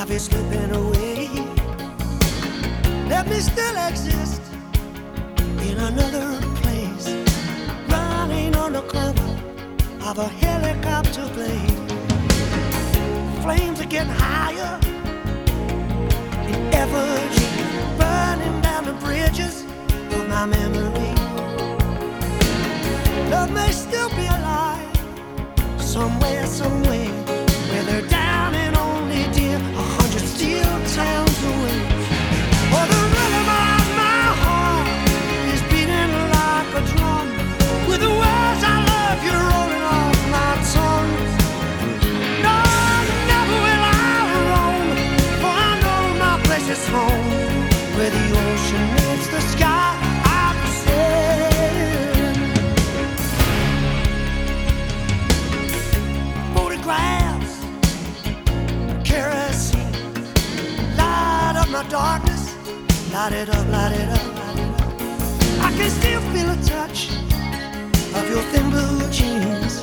I've been slipping away. Let me still exist in another place, running on the cover of a helicopter blade. Flames are getting higher in effigy, burning down the bridges of my memory. Love may still be alive somewhere, somewhere. Where the ocean meets the sky. Sailing. Photographs, kerosene, light up my darkness, light it up, light it up, light it up. I can still feel a touch of your thin blue jeans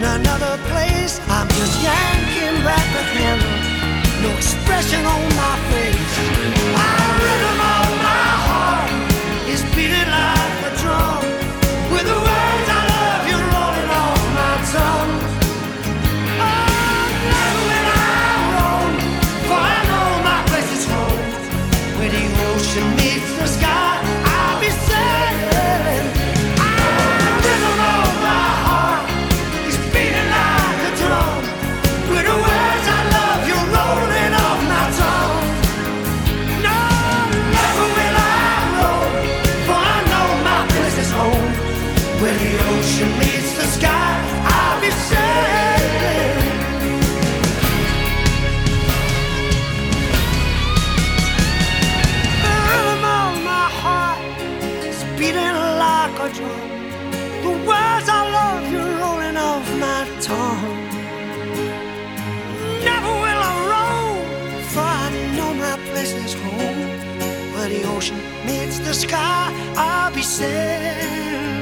in another place. I'm just yanking back the handle, no expression on my face. My rhythm of my heart is beating like a drum, with the words I love you rolling off my tongue. Oh, never will I roam, for I know my place is home. Where the ocean meets the sky, ocean meets the sky, I'll be sailing.